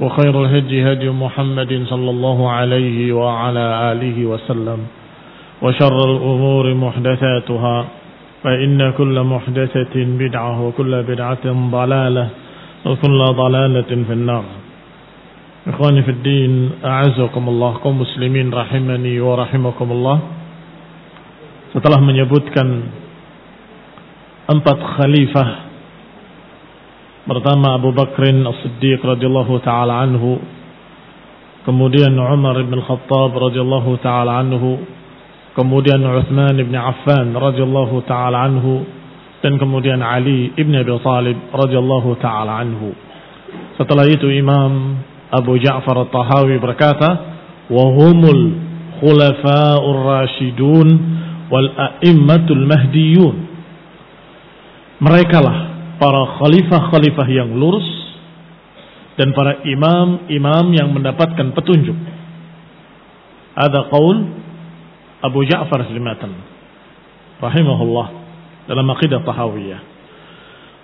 وخير الهدي هدي محمد صلى الله عليه وعلى آله وسلم وشر الأمور محدثاتها فإن كل محدثة بدعة وكل بدعة ضلالة وكل ضلالة في النار. إخواني في الدين أعزكم الله kaum muslimin rahimani wa rahimakumullah setelah menyebutkan empat khalifah Pertama Abu Bakrin As-Siddiq radhiyallahu taala anhu, kemudian Umar bin Khattab radhiyallahu taala anhu, kemudian Uthman bin Affan radhiyallahu taala anhu dan kemudian Ali ibn Abi Thalib radhiyallahu taala anhu. Setelah itu Imam Abu Ja'far At-Tahawi berkata, "Wa humul khulafa'ur rasyidun wal a'immatul mahdiyun." Mereka lah para khalifah-khalifah yang lurus dan para imam-imam yang mendapatkan petunjuk. Ada qaul Abu Ja'far Slimatan rahimahullah dalam aqidah tahawiyah.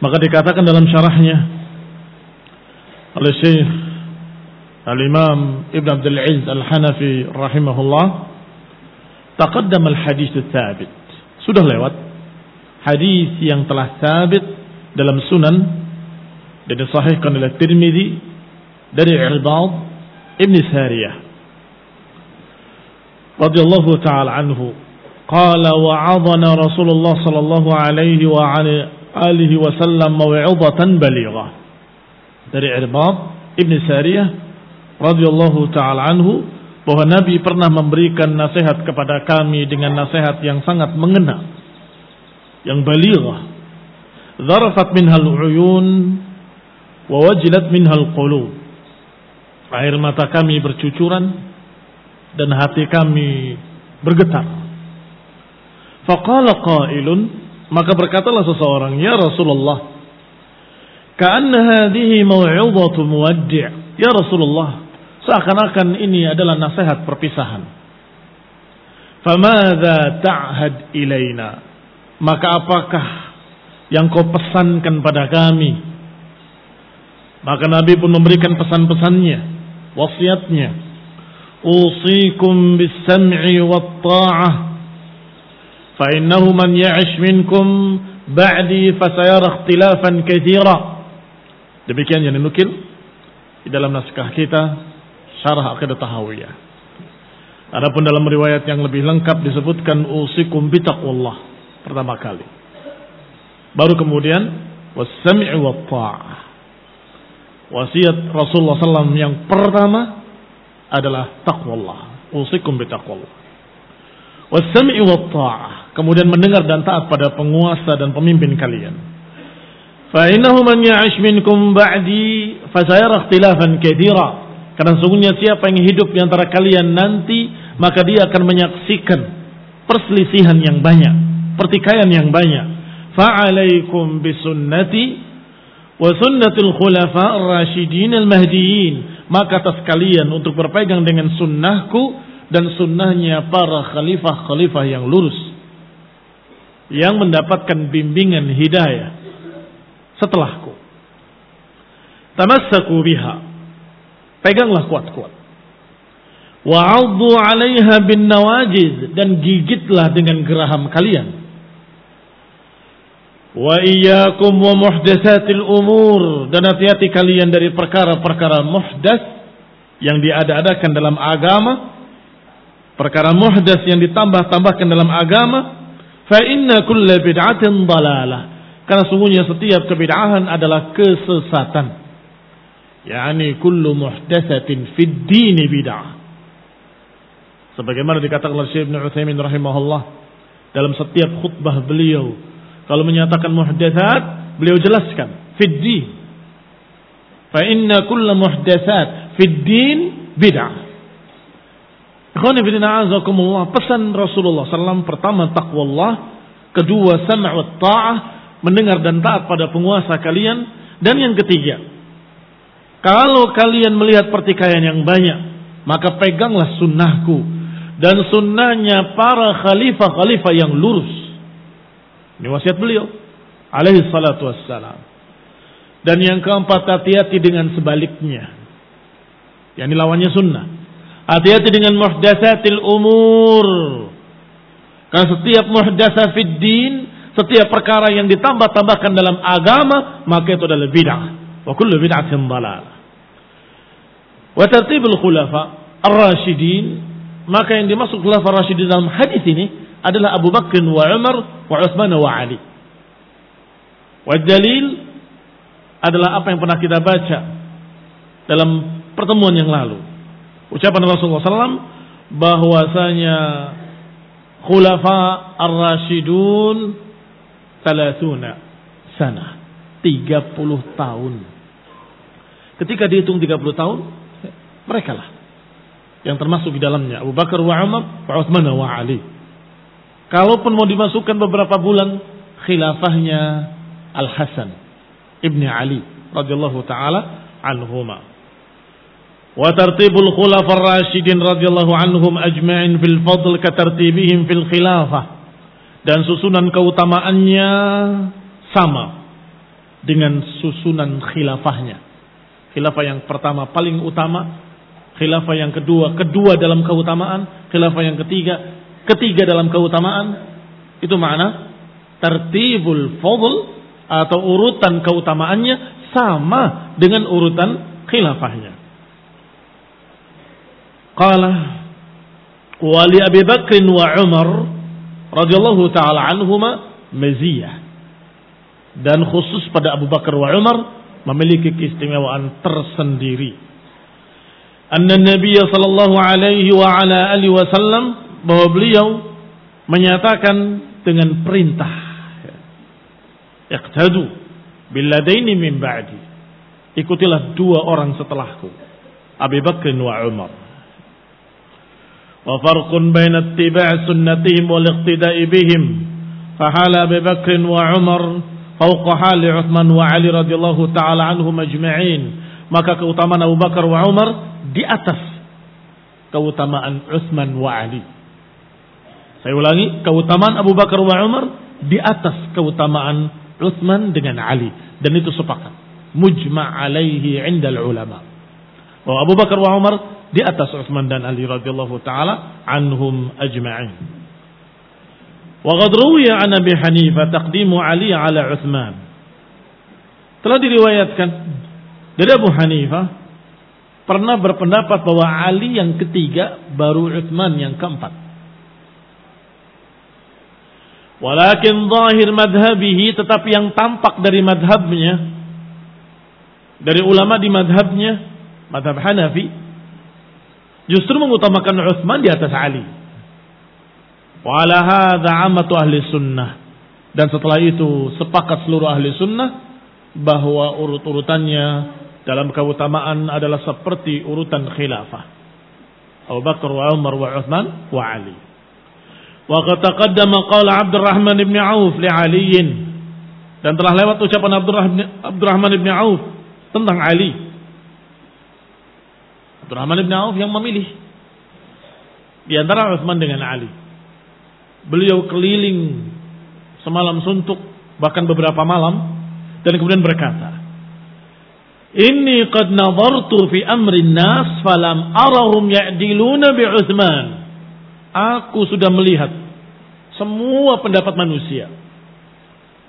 Maka dikatakan dalam syarahnya oleh Syekh Al-Imam Ibn Abdul Aziz Al-Hanafi rahimahullah taqaddam al-hadis thabit. Sudah lewat hadis yang telah sabit dalam sunan dan disahihkan oleh Tirmidzi dari Irbad Ibn Sariyah. Radhiyallahu taala anhu. Qala wa'adana Rasulullah sallallahu alaihi wa alihi wasallam maw'izatan balighah dari Irbad Ibn Sariyah radhiyallahu taala anhu bahwa Nabi pernah memberikan nasihat kepada kami dengan nasihat yang sangat mengena yang balighah Zarafat minhal uyun wa wajilat minhal qulub. Air mata kami bercucuran dan hati kami bergetar. Faqala qailun maka berkatalah seseorang ya Rasulullah Ka'anna hadhihi maw'izatu muwaddi' ya Rasulullah seakan-akan ini adalah nasihat perpisahan. Famadza ta'had ilaina maka apakah yang kau pesankan pada kami. Maka Nabi pun memberikan pesan-pesannya, wasiatnya. Usikum bis-sam'i wat-ta'ah. Fa innahu man ya'ish minkum ba'di fasayara ikhtilafan katsira. Demikian yang dinukil di dalam naskah kita Syarah Aqidah Tahawiyah. Adapun dalam riwayat yang lebih lengkap disebutkan usikum bitaqwallah pertama kali. Baru kemudian wasami' wa ta'ah. Wasiat Rasulullah SAW yang pertama adalah taqwallah. Usikum bi taqwallah. Wa ta'ah. kemudian mendengar dan taat pada penguasa dan pemimpin kalian. Fa innahu man ya'ish minkum ba'di fasayara ikhtilafan katsira. Karena sungguhnya siapa yang hidup di antara kalian nanti, maka dia akan menyaksikan perselisihan yang banyak, pertikaian yang banyak. Fa'alaikum bisunnati wa sunnatul khulafa ar-rasyidin al-mahdiyyin. Maka atas kalian untuk berpegang dengan sunnahku dan sunnahnya para khalifah-khalifah yang lurus yang mendapatkan bimbingan hidayah setelahku. Tamassaku biha. Peganglah kuat-kuat. Wa'addu 'alaiha bin nawajiz dan gigitlah dengan geraham kalian. Wa iyyakum wa muhdatsatil umur dan hati-hati kalian dari perkara-perkara muhdats yang diada-adakan dalam agama, perkara muhdats yang ditambah-tambahkan dalam agama Fa inna kulla bid'atin dalalah. Karena sungguhnya setiap kebid'ahan adalah kesesatan. Yani kullu muhdatsatin fid din bid'ah. Sebagaimana dikatakan oleh Syekh Ibn Utsaimin rahimahullah dalam setiap khutbah beliau kalau menyatakan muhdatsat beliau jelaskan fid din. Fa inna kulla muhdatsat fid din bid'ah. Pesan Rasulullah SAW pertama takwa Allah, kedua sama' wa ta'ah, mendengar dan taat pada penguasa kalian, dan yang ketiga, kalau kalian melihat pertikaian yang banyak, maka peganglah sunnahku dan sunnahnya para khalifah-khalifah yang lurus. Ini wasiat beliau alaihi salatu wassalam. Dan yang keempat hati-hati dengan sebaliknya. Yang lawannya sunnah. Hati-hati dengan muhdatsatil umur. Karena setiap muhdasa fid din, setiap perkara yang ditambah-tambahkan dalam agama, maka itu adalah bid'ah. Wa kullu bid'atin dhalal. Wa tartibul khulafa ar-rasyidin, maka yang dimaksud khulafa ar-rasyidin dalam hadis ini adalah Abu Bakr wa Umar wa Utsman wa Ali. Wa dalil adalah apa yang pernah kita baca dalam pertemuan yang lalu. Ucapan Rasulullah SAW bahwasanya khulafa ar-rasyidun talatuna sana 30 tahun. Ketika dihitung 30 tahun mereka lah yang termasuk di dalamnya Abu Bakar wa Umar wa Uthman wa Ali kalaupun mau dimasukkan beberapa bulan khilafahnya Al Hasan ibni Ali radhiyallahu taala anhumah wa tartibul khulafar rasyidin radhiyallahu anhum ajma'in fil fadl katartibihim fil khilafah. Dan susunan keutamaannya sama dengan susunan khilafahnya. Khilafah yang pertama paling utama khilafah yang kedua kedua dalam keutamaan khilafah yang ketiga ketiga dalam keutamaan itu makna tertibul fadl atau urutan keutamaannya sama dengan urutan khilafahnya Qala wali Abi Bakr wa Umar radhiyallahu taala anhuma maziyah. Dan khusus pada Abu Bakar wa Umar memiliki keistimewaan tersendiri. Anna Nabi sallallahu alaihi wa ala alihi wasallam bahwa beliau menyatakan dengan perintah. Iqtadu billadaini min ba'di. Ikutilah dua orang setelahku Abu Bakr wa Umar. Wa farqun baina ittiba' sunnatihim wal iqtida'i bihim. Fa hala Abu Bakr wa Umar fawqa hali Uthman wa Ali radhiyallahu taala anhum ajma'in maka keutamaan Abu Bakar wa Umar di atas keutamaan Uthman wa Ali. Saya ulangi, keutamaan Abu Bakar wa Umar di atas keutamaan Utsman dengan Ali dan itu sepakat. Mujma' alaihi 'inda ulama. Bahwa Abu Bakar wa Umar di atas Utsman dan Ali radhiyallahu taala anhum ajma'in. Qad ruwiya an Abi Hanifah taqdimu Ali ala Utsman. Telah diriwayatkan dari Abu Hanifah pernah berpendapat bahwa Ali yang ketiga baru Utsman yang keempat. Walakin zahir madhabihi tetapi yang tampak dari madhabnya dari ulama di madhabnya madhab Hanafi justru mengutamakan Utsman di atas Ali. Wa amatu ahli sunnah. Dan setelah itu sepakat seluruh ahli sunnah bahwa urut-urutannya dalam keutamaan adalah seperti urutan khilafah. Abu Bakar wa Umar wa Uthman wa Ali. Qad taqaddama qala Abdurrahman ibn Auf li Ali dan telah lewat ucapan Abdurrahman ibn Auf tentang Ali. Abdurrahman ibn Auf yang memilih di antara Uthman dengan Ali. Beliau keliling semalam suntuk bahkan beberapa malam dan kemudian berkata, Inni qad nadartu fi amri nas falam arahum ya'diluna bi Uthman. Aku sudah melihat semua pendapat manusia.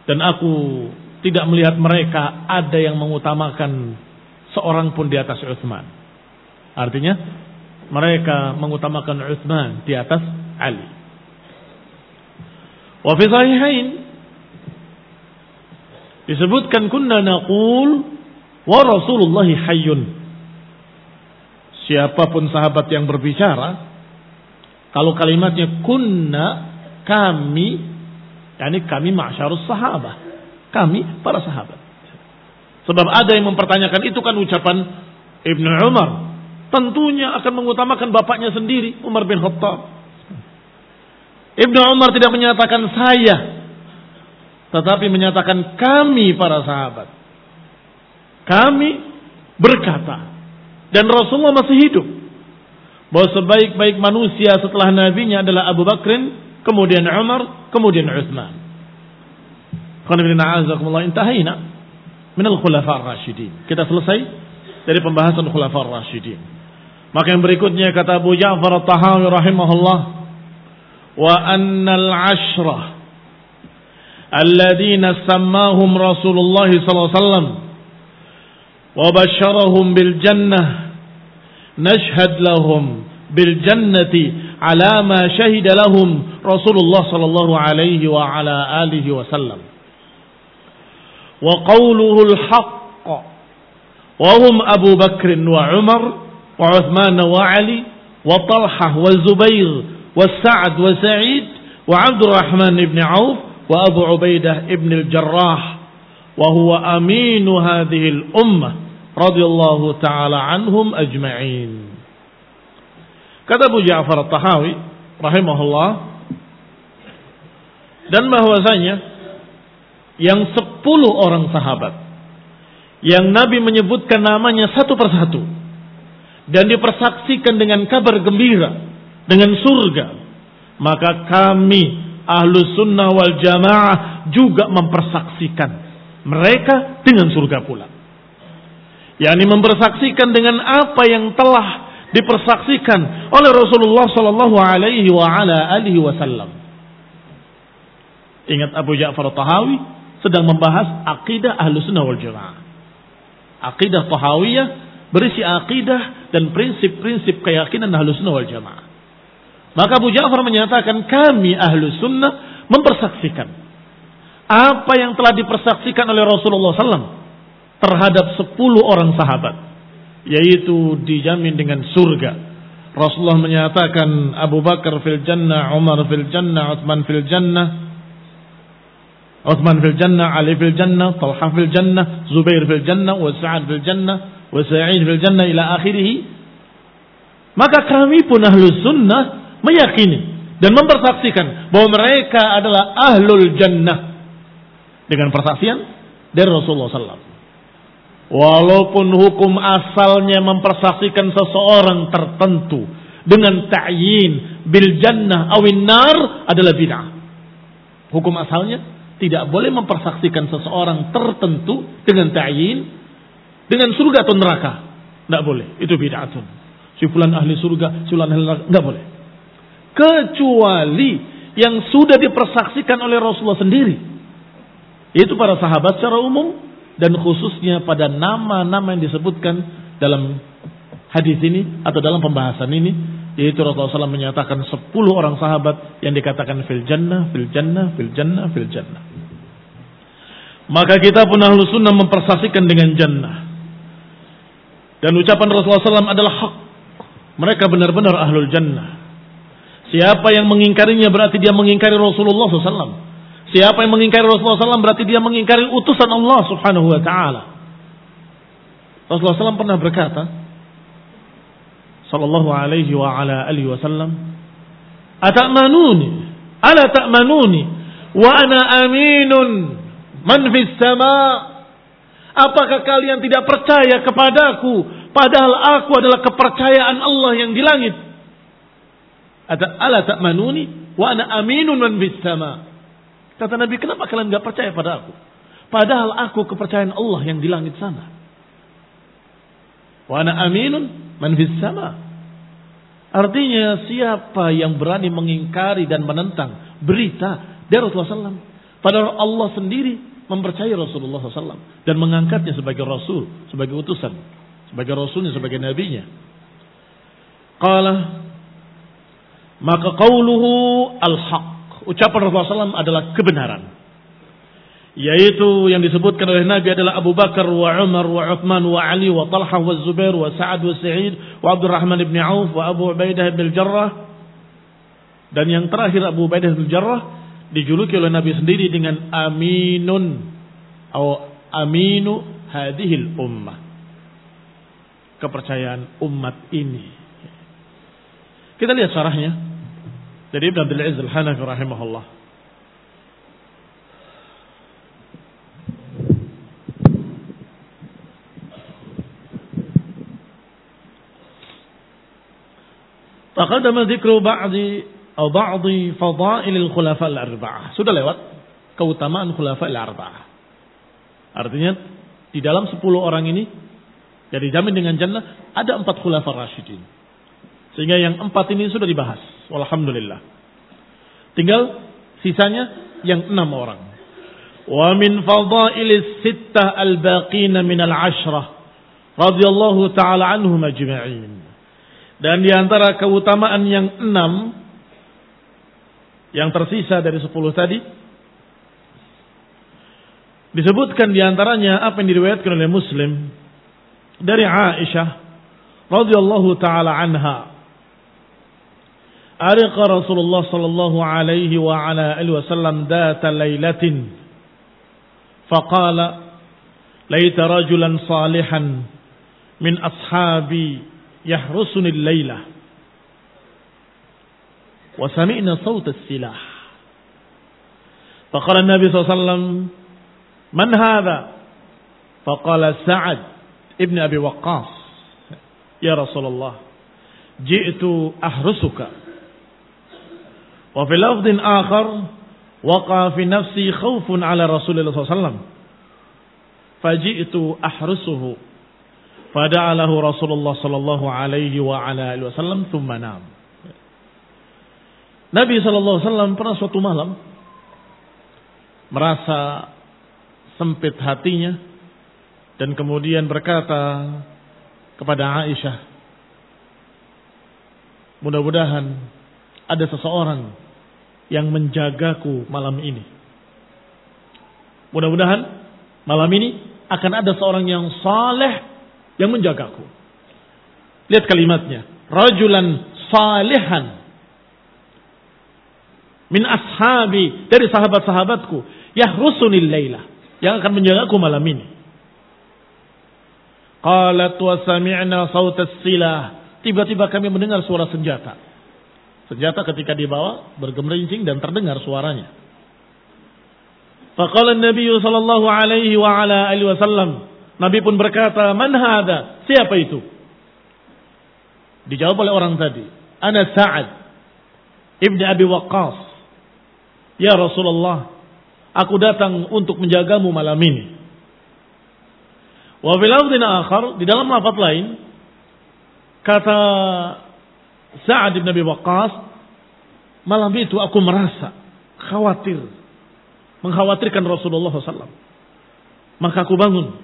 Dan aku tidak melihat mereka ada yang mengutamakan seorang pun di atas Uthman. Artinya mereka mengutamakan Uthman di atas Ali. Wa fi sahihain disebutkan kunna naqul wa Rasulullah hayyun. Siapa pun sahabat yang berbicara kalau kalimatnya kunna kami, yakni kami masyarus sahabat. Kami para sahabat. Sebab ada yang mempertanyakan itu kan ucapan Ibnu Umar. Tentunya akan mengutamakan bapaknya sendiri, Umar bin Khattab. Ibnu Umar tidak menyatakan saya, tetapi menyatakan kami para sahabat. Kami berkata, dan Rasulullah masih hidup bahwa sebaik-baik manusia setelah nabinya adalah Abu Bakrin, kemudian Umar, kemudian Uthman. Kita selesai dari pembahasan khulafa ar-rasyidin. Maka yang berikutnya kata Abu Ja'far at-Tahawi rahimahullah wa annal ashrah sammahum Rasulullah sallallahu alaihi wasallam wa bil jannah نشهد لهم بالجنة على ما شهد لهم رسول الله صلى الله عليه وعلى آله وسلم وقوله الحق وهم أبو بكر وعمر وعثمان وعلي وطلحة والزبير والسعد وسعيد وعبد الرحمن بن عوف وأبو عبيدة بن الجراح وهو أمين هذه الأمة Radhiyallahu taala anhum ajma'in. Kata Abu Ja'far At-Tahawi rahimahullah dan bahwasanya yang sepuluh orang sahabat yang Nabi menyebutkan namanya satu persatu dan dipersaksikan dengan kabar gembira dengan surga maka kami ahlu sunnah wal jamaah juga mempersaksikan mereka dengan surga pula yakni mempersaksikan dengan apa yang telah dipersaksikan oleh Rasulullah sallallahu alaihi wa ala alihi wasallam. Ingat Abu Ja'far Tahawi sedang membahas akidah ahlu sunnah wal jamaah. Akidah Tahawiyah berisi akidah dan prinsip-prinsip keyakinan ahlu sunnah wal jamaah. Maka Abu Ja'far menyatakan kami ahlu sunnah mempersaksikan apa yang telah dipersaksikan oleh Rasulullah SAW terhadap sepuluh orang sahabat yaitu dijamin dengan surga. Rasulullah menyatakan Abu Bakar fil jannah, Umar fil jannah, Utsman fil jannah, Utsman fil jannah, Ali fil jannah, Talha fil jannah, Zubair fil jannah, wa Sa'ad fil jannah, wa Sa'id fil jannah ila akhirih. Maka kami pun ahlu sunnah meyakini dan mempersaksikan bahwa mereka adalah ahlul jannah dengan persaksian dari Rasulullah SAW. Walaupun hukum asalnya mempersaksikan seseorang tertentu dengan ta'yin bil jannah awin nar adalah bid'ah. Hukum asalnya tidak boleh mempersaksikan seseorang tertentu dengan ta'yin dengan surga atau neraka. Tidak boleh. Itu bid'atun. Si fulan ahli surga, si fulan ahli neraka. Tidak boleh. Kecuali yang sudah dipersaksikan oleh Rasulullah sendiri. Itu para sahabat secara umum dan khususnya pada nama-nama yang disebutkan dalam hadis ini atau dalam pembahasan ini yaitu Rasulullah SAW menyatakan 10 orang sahabat yang dikatakan fil jannah, fil jannah, fil jannah, fil jannah. Maka kita pun ahlu sunnah mempersaksikan dengan jannah. Dan ucapan Rasulullah SAW adalah hak. Mereka benar-benar ahlul jannah. Siapa yang mengingkarinya berarti dia mengingkari Rasulullah SAW. Siapa yang mengingkari Rasulullah SAW berarti dia mengingkari utusan Allah Subhanahu Wa Taala. Rasulullah SAW pernah berkata, Sallallahu Alaihi wa ala alihi Wasallam, Ata'manuni, ala ta'manuni, wa ana aminun, man sama. Apakah kalian tidak percaya kepadaku, padahal aku adalah kepercayaan Allah yang di langit? Ala ta'manuni wa ana aminun man sama. Kata Nabi, kenapa kalian nggak percaya pada aku? Padahal aku kepercayaan Allah yang di langit sana. Wa aminun man sama. Artinya siapa yang berani mengingkari dan menentang berita dari Rasulullah SAW. Padahal Allah sendiri mempercayai Rasulullah SAW. Dan mengangkatnya sebagai Rasul, sebagai utusan. Sebagai Rasulnya, sebagai Nabinya. Qala maka qauluhu al-haq. Ucapan Rasulullah SAW adalah kebenaran. Yaitu yang disebutkan oleh Nabi adalah Abu Bakar wa Umar wa Uthman wa Ali wa Talha wa Zubair wa Sa'ad wa Sa'id wa Abdurrahman ibn Auf wa Abu Ubaidah ibn Jarrah. Dan yang terakhir Abu Ubaidah ibn Jarrah dijuluki oleh Nabi sendiri dengan Aminun atau Aminu hadhil ummah. Kepercayaan umat ini. Kita lihat syarahnya dari Ibn Abdul Aziz Al-Hanafi rahimahullah. Taqaddama dzikru ba'di atau ba'di fadail al-khulafa al-arba'ah. Sudah lewat keutamaan khulafa al-arba'ah. Artinya di dalam 10 orang ini yang dijamin dengan jannah ada empat khulafa rasyidin. Sehingga yang empat ini sudah dibahas. Alhamdulillah. Tinggal sisanya yang enam orang. Wa min fadailis sittah al-baqina min al-ashrah. radhiyallahu ta'ala anhum ajma'in. Dan di antara keutamaan yang enam yang tersisa dari sepuluh tadi disebutkan di antaranya apa yang diriwayatkan oleh Muslim dari Aisyah radhiyallahu taala anha أرق رسول الله صلى الله عليه وعلى آله وسلم ذات ليلة. فقال ليت رجلا صالحا من أصحابي يحرسني الليلة. وسمعنا صوت السلاح. فقال النبي صلى الله عليه وسلم من هذا؟ فقال سعد ابن أبي وقاص يا رسول الله جئت أحرسك. Wa fil lafdin akhar waqa fi nafsi khaufun ala Rasulullah SAW. Faji'tu ahrusuhu. Fada'alahu Rasulullah sallallahu alaihi wa ala alihi wasallam thumma nam. Nabi sallallahu alaihi wasallam pernah suatu malam merasa sempit hatinya dan kemudian berkata kepada Aisyah, "Mudah-mudahan ada seseorang yang menjagaku malam ini. Mudah-mudahan malam ini akan ada seorang yang saleh yang menjagaku. Lihat kalimatnya. Rajulan salihan. Min ashabi. Dari sahabat-sahabatku. Yahrusunil layla. Yang akan menjagaku malam ini. Qalat wa sami'na sautas silah. Tiba-tiba kami mendengar suara senjata. Senjata ketika dibawa bergemerincing dan terdengar suaranya. Faqala Nabi sallallahu alaihi wa ala alihi wasallam. Nabi pun berkata, "Man hada?" Siapa itu? Dijawab oleh orang tadi, "Ana Sa'ad ibn Abi Waqqas." Ya Rasulullah, aku datang untuk menjagamu malam ini. Wa fil akhar, di dalam lafaz lain, kata Sa'ad bin Abi Waqqas, malam itu aku merasa khawatir. Mengkhawatirkan Rasulullah SAW. Maka aku bangun.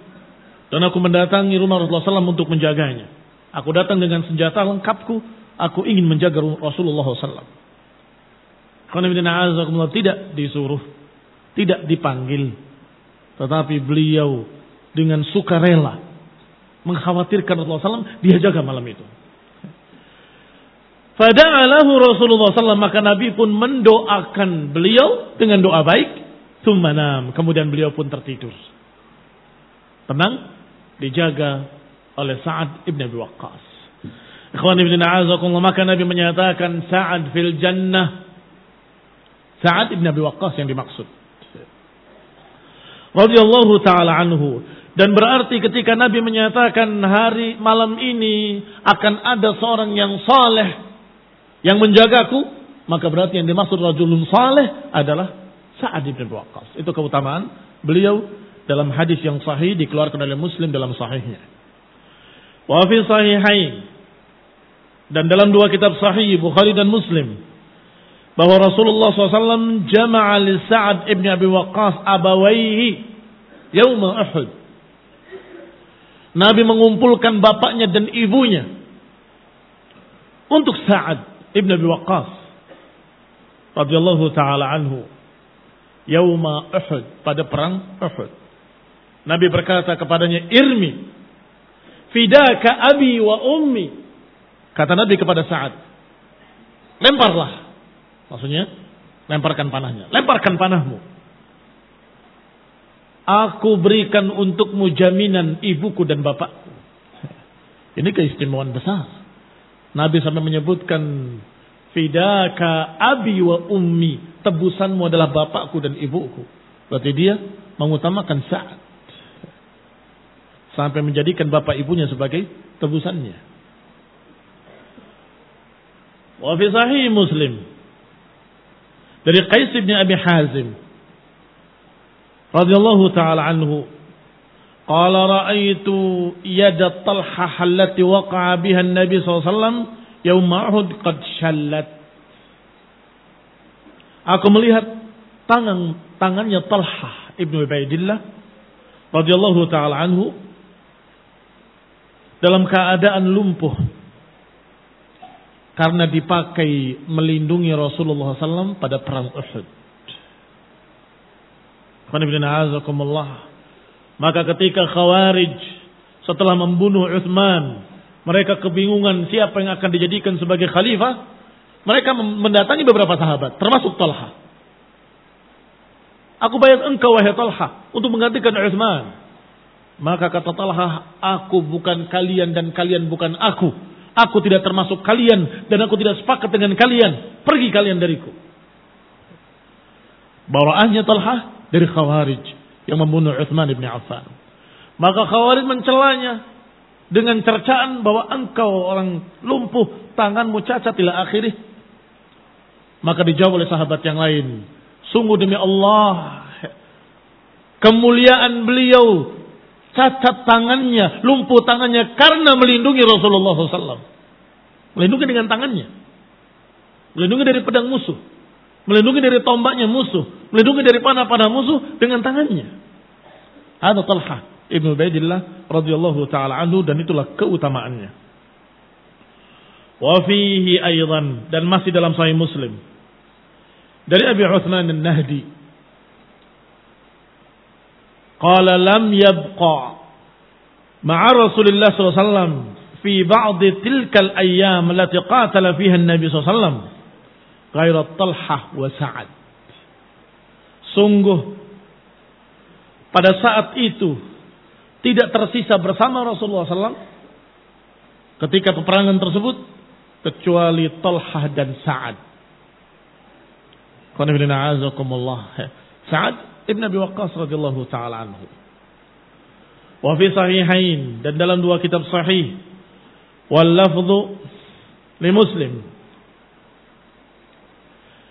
Dan aku mendatangi rumah Rasulullah SAW untuk menjaganya. Aku datang dengan senjata lengkapku. Aku ingin menjaga Rasulullah SAW. Karena tidak disuruh. Tidak dipanggil. Tetapi beliau dengan sukarela mengkhawatirkan Rasulullah SAW, dia jaga malam itu. Fada'alahu Rasulullah SAW. Maka Nabi pun mendoakan beliau dengan doa baik. Tummanam. Kemudian beliau pun tertidur. Tenang. Dijaga oleh Sa'ad ibn Abi Waqqas. Ikhwan ibn a'azakumullah. Maka Nabi menyatakan Sa'ad fil jannah. Sa'ad ibn Abi Waqqas yang dimaksud. Radiyallahu ta'ala anhu. Dan berarti ketika Nabi menyatakan hari malam ini akan ada seorang yang saleh yang menjagaku, maka berarti yang dimaksud rajulun saleh adalah Sa'ad bin Waqqas. Itu keutamaan beliau dalam hadis yang sahih dikeluarkan oleh Muslim dalam sahihnya. Wa fi sahihain dan dalam dua kitab sahih Bukhari dan Muslim bahwa Rasulullah SAW jama'a li Sa'ad ibn Abi Waqqas abawaihi yauma Uhud Nabi mengumpulkan bapaknya dan ibunya untuk Sa'ad ibn Abi Waqqas radhiyallahu taala anhu yauma Uhud pada perang Uhud. Nabi berkata kepadanya, "Irmi fidaka abi wa ummi." Kata Nabi kepada Sa'ad, "Lemparlah." Maksudnya, lemparkan panahnya. Lemparkan panahmu. Aku berikan untukmu jaminan ibuku dan bapakku. Ini keistimewaan besar. Nabi sampai menyebutkan Fidaka abi wa ummi. Tebusanmu adalah bapakku dan ibuku. Berarti dia mengutamakan saat. Sampai menjadikan bapak ibunya sebagai tebusannya. Wa fi sahih Muslim. Dari Qais bin Abi Hazim radhiyallahu taala anhu qala ra'aitu yada talhah allati waqa'a biha an-nabi sallallahu alaihi wasallam yaum Uhud qad shallat aku melihat tangan tangannya Talhah ibnu Ubaidillah radhiyallahu taala anhu dalam keadaan lumpuh karena dipakai melindungi Rasulullah SAW pada perang Uhud. Maka ketika Khawarij setelah membunuh Uthman, mereka kebingungan siapa yang akan dijadikan sebagai khalifah. Mereka mendatangi beberapa sahabat, termasuk Talha. Aku bayar engkau wahai Talha untuk menggantikan Uthman. Maka kata Talha, aku bukan kalian dan kalian bukan aku. Aku tidak termasuk kalian dan aku tidak sepakat dengan kalian. Pergi kalian dariku. Bawaannya Talha dari Khawarij yang membunuh Uthman bin Affan. Maka Khawarij mencelanya dengan cercaan bahwa engkau orang lumpuh, tanganmu cacat ila akhirih. Maka dijawab oleh sahabat yang lain, sungguh demi Allah, kemuliaan beliau cacat tangannya, lumpuh tangannya karena melindungi Rasulullah SAW. Melindungi dengan tangannya. Melindungi dari pedang musuh. Melindungi dari tombaknya musuh. Melindungi dari panah-panah musuh dengan tangannya. Ada Talha Ibnu Ubaidillah radhiyallahu taala anhu dan itulah keutamaannya. Wa fihi aydan dan masih dalam sahih Muslim. Dari Abi Uthman An-Nahdi. Qala lam yabqa ma'a Rasulillah sallallahu alaihi wasallam fi ba'd tilkal ayyam allati qatala fiha an-nabi sallallahu alaihi wasallam ghairat Talhah wa Sa'ad. Sungguh pada saat itu tidak tersisa bersama Rasulullah SAW ketika peperangan tersebut kecuali Talhah dan Sa'ad. Sa'ad ibn Abi Waqqas radhiyallahu taala anhu. Wa fi sahihain dan dalam dua kitab sahih wal lafdhu li Muslim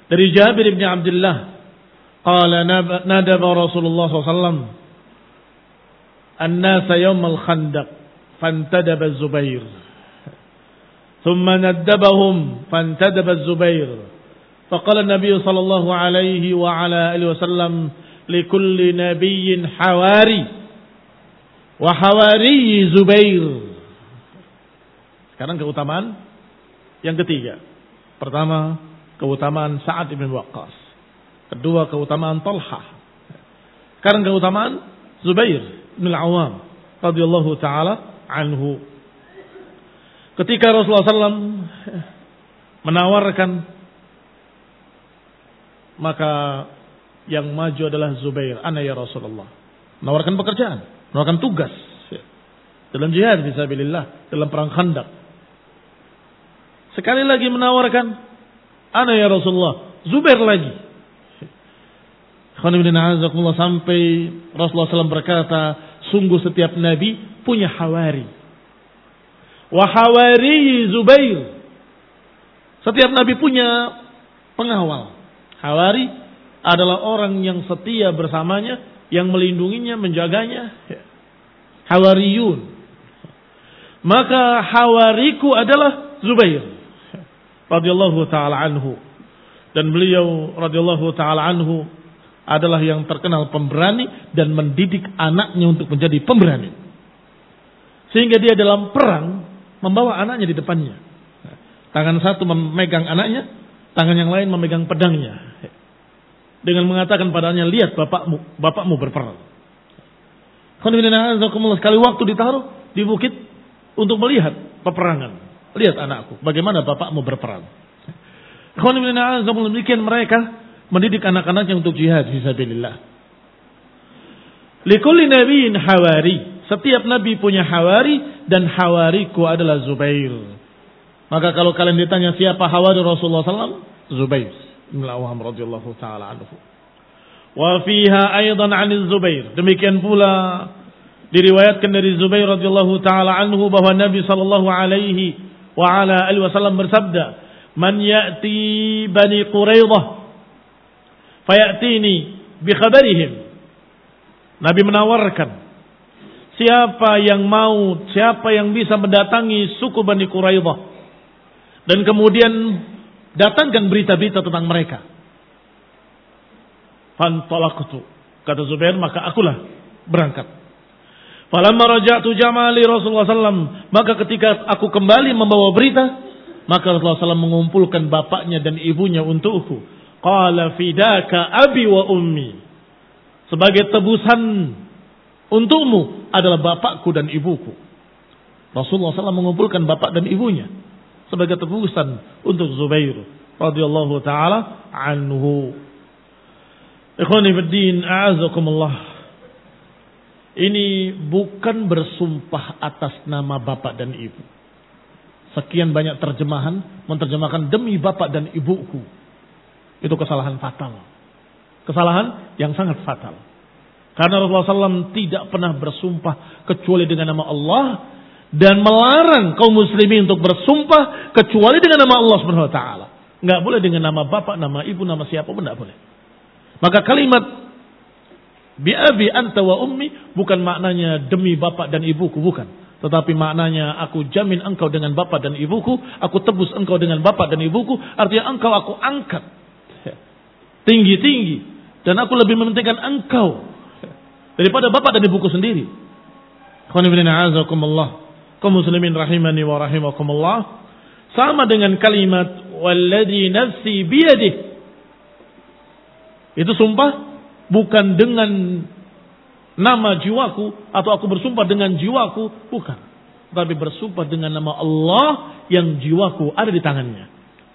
dari Jabir bin Abdullah qala nadaba Rasulullah SAW an-nasa yawm al-khandaq fantadaba Zubair ثم ندبهم فانتدب الزبير فقال النبي صلى الله عليه وعلى آله وسلم لكل نبي حواري وحواري زبير sekarang keutamaan yang ketiga pertama keutamaan Sa'ad bin Waqqas. Kedua keutamaan Talha. Sekarang keutamaan Zubair bin Awam radhiyallahu taala anhu. Ketika Rasulullah SAW menawarkan maka yang maju adalah Zubair, ana ya Rasulullah. Menawarkan pekerjaan, menawarkan tugas dalam jihad fisabilillah, dalam perang Khandaq. Sekali lagi menawarkan ana ya Rasulullah, Zubair lagi. sampai Rasulullah SAW berkata, sungguh setiap nabi punya hawari. Wahawari Zubair. Setiap nabi punya pengawal. Hawari adalah orang yang setia bersamanya, yang melindunginya, menjaganya. Hawariyun. Maka hawariku adalah Zubair radhiyallahu taala anhu. Dan beliau radhiyallahu taala anhu adalah yang terkenal pemberani dan mendidik anaknya untuk menjadi pemberani. Sehingga dia dalam perang membawa anaknya di depannya. Tangan satu memegang anaknya, tangan yang lain memegang pedangnya. Dengan mengatakan padanya, lihat bapakmu, bapakmu berperang. Sekali waktu ditaruh di bukit untuk melihat peperangan. Lihat anakku, bagaimana bapakmu berperang. Demikian mereka mendidik anak-anaknya untuk jihad fisabilillah. Likulli nabiin hawari. Setiap nabi punya hawari dan hawariku adalah Zubair. Maka kalau kalian ditanya siapa hawari Rasulullah SAW, Zubair bin Awam taala anhu. Wa fiha aidan 'an Zubair. Demikian pula diriwayatkan dari Zubair radhiyallahu taala anhu bahwa Nabi sallallahu alaihi wa ala alihi wasallam bersabda, "Man ya'ti Bani Quraidah fayatini bi khabarihim." Nabi menawarkan siapa yang mau, siapa yang bisa mendatangi suku Bani Quraidah dan kemudian datangkan berita-berita tentang mereka. Fantalaqtu. Kata Zubair, maka akulah berangkat. Falamma raja'tu jamali Rasulullah SAW. Maka ketika aku kembali membawa berita, maka Rasulullah SAW mengumpulkan bapaknya dan ibunya untukku. Qala fidaka abi wa ummi. Sebagai tebusan untukmu adalah bapakku dan ibuku. Rasulullah SAW mengumpulkan bapak dan ibunya sebagai tebusan untuk Zubair radhiyallahu taala anhu. Ikhwani fiddin, a'azakumullah. Ini bukan bersumpah atas nama bapak dan ibu. Sekian banyak terjemahan menerjemahkan demi bapak dan ibuku. Itu kesalahan fatal. Kesalahan yang sangat fatal. Karena Rasulullah SAW tidak pernah bersumpah kecuali dengan nama Allah dan melarang kaum muslimin untuk bersumpah kecuali dengan nama Allah Subhanahu wa taala. Enggak boleh dengan nama bapak, nama ibu, nama siapa pun enggak boleh. Maka kalimat bi abi anta wa ummi bukan maknanya demi bapak dan ibuku, bukan. Tetapi maknanya aku jamin engkau dengan bapak dan ibuku, aku tebus engkau dengan bapak dan ibuku, artinya engkau aku angkat. Tinggi-tinggi. Dan aku lebih mementingkan engkau daripada bapak dan ibuku sendiri. Kaum muslimin rahimani wa rahimakumullah. Sama dengan kalimat walladzi nafsi biyadih. Itu sumpah bukan dengan nama jiwaku atau aku bersumpah dengan jiwaku. Bukan. Tapi bersumpah dengan nama Allah yang jiwaku ada di tangannya.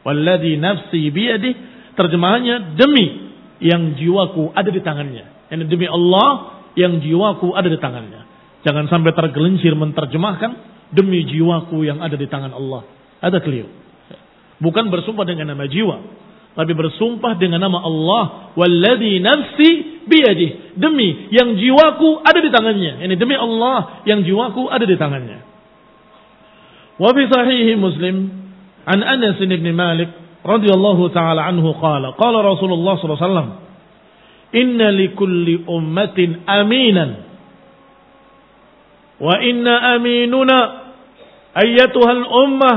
Walladzi nafsi biyadih. Terjemahannya demi yang jiwaku ada di tangannya. Ini demi Allah yang jiwaku ada di tangannya. Jangan sampai tergelincir menerjemahkan demi jiwaku yang ada di tangan Allah. Ada keliru. Bukan bersumpah dengan nama jiwa, tapi bersumpah dengan nama Allah, walladzi nafsi biyadih, demi yang jiwaku ada di tangannya. Ini demi Allah yang jiwaku ada di tangannya. Wa fi sahih Muslim an Anas bin Malik radhiyallahu taala anhu qala qala Rasulullah sallallahu alaihi wasallam inna likulli ummatin aminan wa inna aminuna Ayyatuhal ummah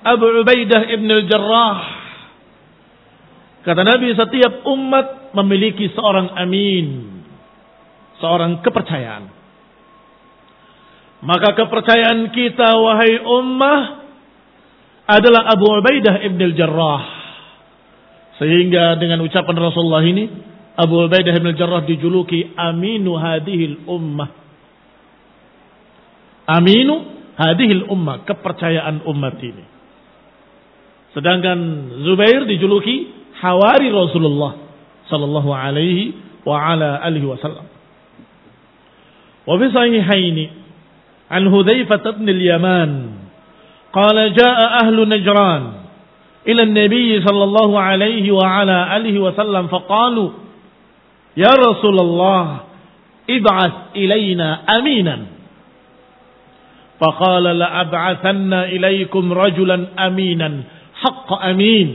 Abu Ubaidah ibn al-Jarrah. Kata Nabi setiap umat memiliki seorang amin. Seorang kepercayaan. Maka kepercayaan kita wahai ummah adalah Abu Ubaidah ibn al-Jarrah. Sehingga dengan ucapan Rasulullah ini Abu Ubaidah ibn al-Jarrah dijuluki aminu hadihil ummah. Aminu hadihil ummah, kepercayaan umat ini. Sedangkan Zubair dijuluki hawari Rasulullah sallallahu alaihi wa ala alihi wasallam. Wa fi sahihaini an Hudzaifah bin al-Yaman qala jaa ahlu Najran ila an-nabiy sallallahu alaihi wa ala alihi wasallam faqalu ya Rasulullah ib'ath ilaina aminan فقال لأبعثن إليكم رجلا أمينا حق أمين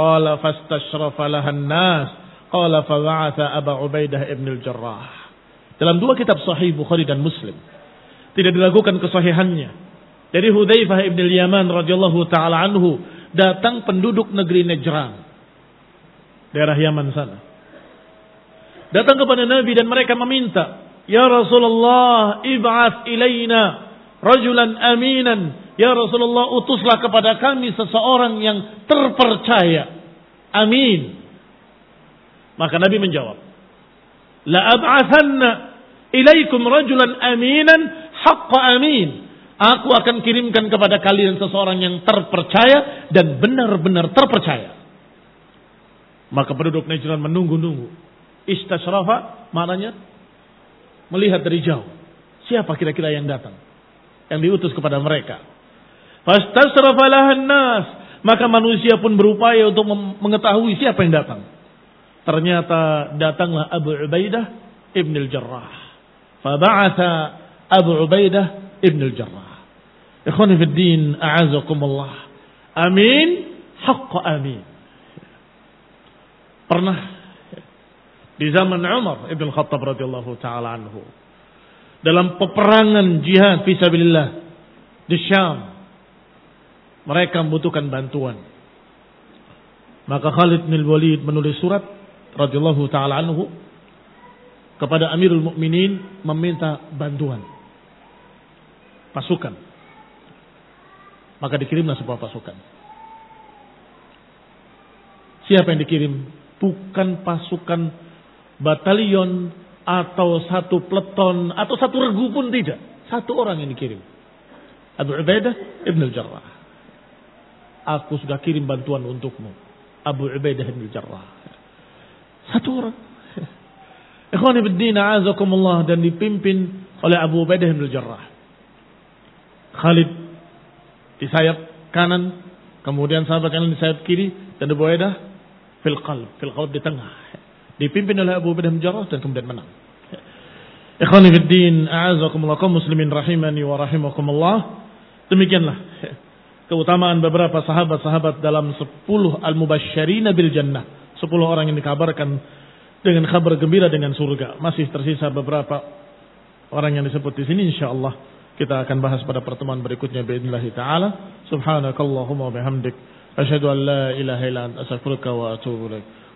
Qala fastashrafa lahan nas. Qala faba'atha Aba Ubaidah ibn al-Jarrah. Dalam dua kitab sahih Bukhari dan Muslim. Tidak dilakukan kesahihannya. Dari Hudzaifah ibn al-Yaman radhiyallahu taala anhu, datang penduduk negeri Najran. Daerah Yaman sana. Datang kepada Nabi dan mereka meminta, "Ya Rasulullah, ib'ats ilaina rajulan aminan. Ya Rasulullah, utuslah kepada kami seseorang yang terpercaya. Amin. Maka Nabi menjawab, La ab'athanna ilaikum rajulan aminan haqqa amin. Aku akan kirimkan kepada kalian seseorang yang terpercaya dan benar-benar terpercaya. Maka penduduk Najran menunggu-nunggu. Istashrafa maknanya melihat dari jauh. Siapa kira-kira yang datang? Yang diutus kepada mereka. Nas. Maka manusia pun berupaya untuk mengetahui siapa yang datang. Ternyata datanglah Abu Ubaidah Ibn al-Jarrah. Faba'atha Abu Ubaidah Ibn al-Jarrah. Ikhwani fi din, a'azakumullah. Amin, haqqa amin. Pernah di zaman Umar Ibn Khattab radhiyallahu taala anhu. Dalam peperangan jihad fisabilillah di Syam. Mereka membutuhkan bantuan. Maka Khalid bin Walid menulis surat radhiyallahu taala anhu kepada Amirul Mukminin meminta bantuan pasukan. Maka dikirimlah sebuah pasukan. Siapa yang dikirim? Bukan pasukan batalion atau satu peleton atau satu regu pun tidak. Satu orang yang dikirim. Abu Ubaidah Ibn Jarrah. Aku sudah kirim bantuan untukmu. Abu Ubaidah Ibn Jarrah. Satu orang. Ikhwan Ibn azakumullah dan dipimpin oleh Abu Ubaidah Ibn Jarrah. Khalid di sayap kanan, kemudian sahabat kanan di sayap kiri dan Abu Ubaidah fil qalb, fil qalb di tengah Dipimpin oleh Abu Bakar Jarrah dan kemudian menang. Ikhwani fid din, a'azakumullah kaum muslimin rahimani wa rahimakumullah. Demikianlah keutamaan beberapa sahabat-sahabat dalam 10 al-mubasysyirin bil jannah. 10 orang yang dikabarkan dengan kabar gembira dengan surga. Masih tersisa beberapa orang yang disebut di sini insyaallah kita akan bahas pada pertemuan berikutnya باذنillah taala. Subhanakallahumma wa bihamdik asyhadu an la ilaha illa anta astaghfiruka wa atubu ilaik.